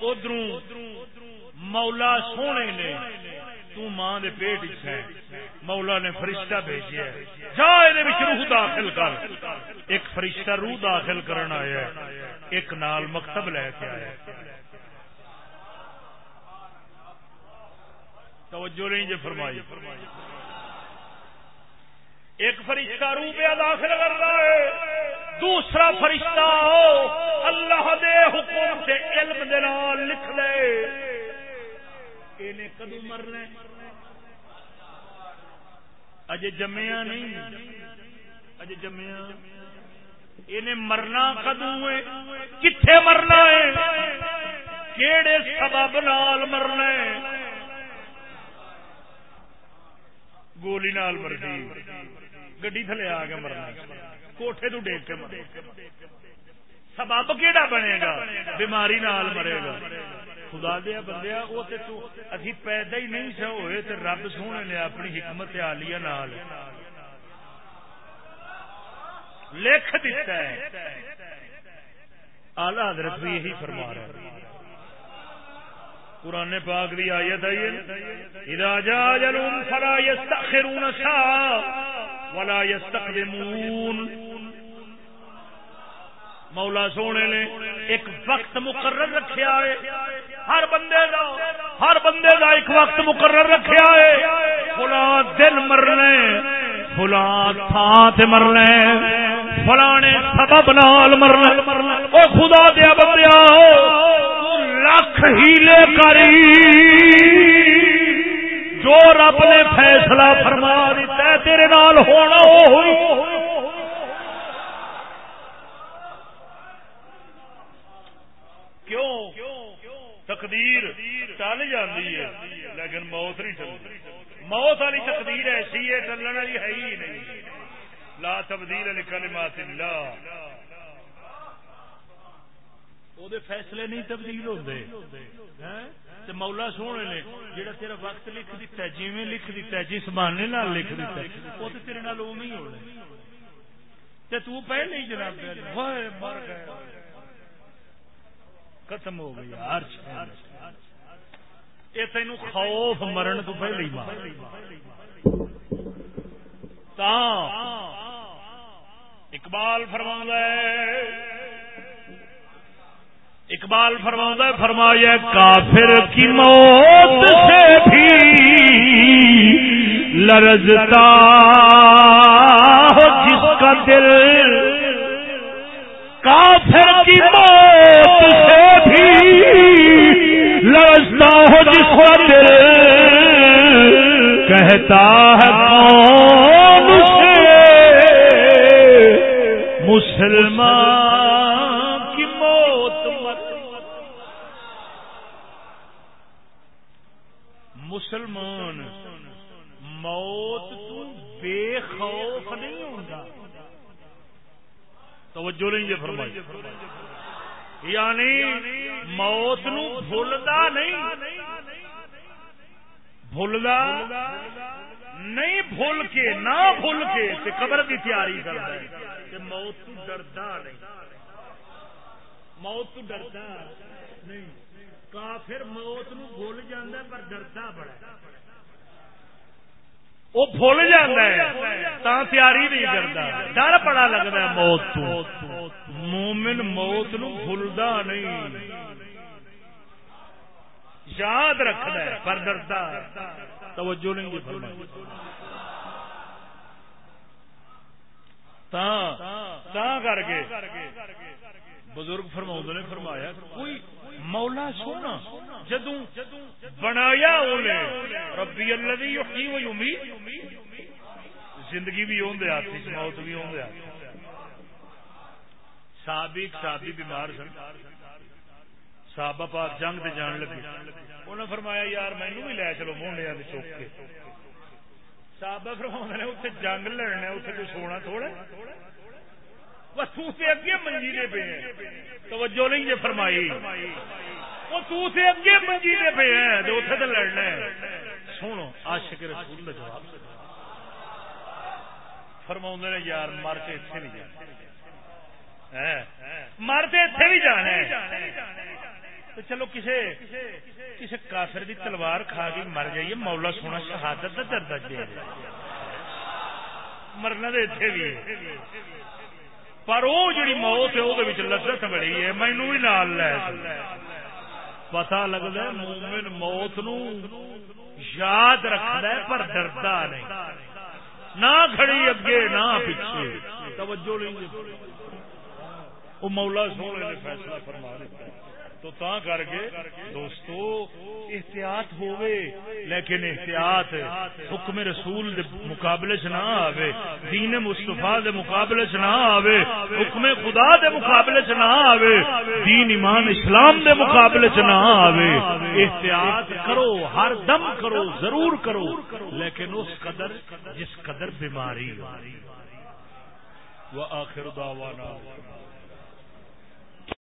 ادھر مولا سونے نے، تو ماں دے پیٹ ہے۔ مولا نے فرشتہ بھیجیا جا یہ روح داخل کر۔ ایک فرشتہ روح داخل کرنا آیا ایک نال مکتب لے کے آیا توجہ نہیں جی فرمائی۔ ایک فرشتہ روپیہ داخل کر رہا ہے، دوسرا فرشتہ اللہ دے حکم سے علم دے نال لکھ لے کدو مرنا اجے جمیا نہیں۔ اجے جمیا انہیں مرنا کدو ہے؟ کتنے مرنا ہے؟ کیڑے سبب نال مرنا ہے؟ گولی نال مرضی گڈی تھلے آ کے مرنا کوٹھے تو ڈیک کے مرے سبب کیڑا بنے گا بیماری نال مرے گا خدا دیا بندیا وہ تو ابھی پیدا ہی نہیں سا ہوئے تو رب سونے نے اپنی حکمت آلیا نال لکھ دیتا ہے آلہ حضرت بھی یہی فرما رہا ہے قرآن پاک دی آیت آئی اذا جا جلون فلا يستخرون سا ولا يستقدمون۔ مولا سونے نے ایک وقت مقرر رکھیا ہے۔ ہر بندے دا، ہر بندے دا ایک وقت مقرر رکھیا ہے۔ فلاں دن مرنے فلاں تھان تے مرنے فلانے سبب نال مرنے او خدا دیا بندیا لکھ ہیلے کری جو رب نے فیصلہ فرما دیتا ہے، تیرے نال ہونا ہوئی۔ کیوں؟ تقدیر ٹل جاتی ہے، لیکن موت نہیں چلتی۔ موت والی تقدیر ایسی ہے چلنے والی ہے ہی نہیں۔ لا تبدیل لکلمات اللہ۔ دے فیصلے نہیں تبدیل ہوتے مولا سونے نے جڑا تیرا وقت لکھ دیتا ہے جی لکھ دیتا ہے جس بہانے لکھ دیتا ہے وہ تو تیرے نال وہ نہیں ہونا تو پہلے ہی جناب مر گئے ختم ہو گئی ہر یہ تین خوف مرن تو پہلے اقبال فرما اقبال فرما فرمایا کافر کی موت سے بھی لرزتا ہو جس کا دل کافر کی موت سے بھی ہو دل کہتا ہے کون سے مسلمان مسلمان، موت تو بے خوف نہیں ہوتا توجہ نہیں یہ فرمائی۔ یعنی موت نو بھولتا نہیں۔ بھولتا نہیں بھول کے نہ بھول کے قبر کی تیاری کرتا ہے۔ موت تو ڈردا نہیں۔ موت تو ڈردا نہیں۔ کافر موت نو بھول جانا پر ڈردا بڑا وہ بھول ہے تیاری نہیں کرتا ڈر بڑا لگتا ہے موت تو۔ مومن موت نو بھولتا نہیں۔ یاد رکھنا ہے پر ڈرتا توجہ نہیں جی کر کے۔ بزرگ فرما نے فرمایا، کوئی مولا سونا جدو بنایا ربی اللہ زندگی بھی اندر ہاتھ موت بھی اندر ہاتھ سابق سابی بیمار سن۔ صحابہ پاک جنگ تے جان لگے۔ انہوں نے فرمایا، یار مینو بھی لے چلو موڈیا چوک کے صحابہ فرما نے اتنے جنگ لڑنا اتنے کوئی سونا تھوڑا اگے منجی دے پے توجہ نہیں جی فرمائی۔ وہ تو سے اگے منجی دے پے ہیں اتنے تو لڑنا ہے سنو، عاشق رسول کا جواب۔ فرما نے، یار، مر کے اتنے نہیں جانا مر کے اتنے بھی جانا ہے۔ تو چلو کسے کسے کافر دی تلوار کھا کے مر جائیے، مولا سونا شہادت کا درد دے مرنا تو اتنے بھی۔ پر وہ جڑی موت ہے وہ لذت بڑی ہے مینو بھی نال لے پتا لگتا ہے، مومن موت نو یاد رکھد پر ڈردا نہیں۔ نہ کھڑی اگے، نہ پیچھے۔ توجہ نہیں جی۔ وہ مولا سونے نے فیصلہ فرما دیتا ہے۔ تو تا کر کے دوستو، احتیاط ہوئے لیکن احتیاط حکم رسول دے مقابلے چ نہ آوے، دین مصطفیٰ دے مقابلے چ نہ آوے، حکم خدا دے مقابلے چ نہ آوے، دین ایمان اسلام دے مقابلے چ نہ آوے۔ احتیاط کرو، ہر دم کرو، ضرور کرو، لیکن اس قدر جس قدر بیماری۔ وہ آخر دعوانا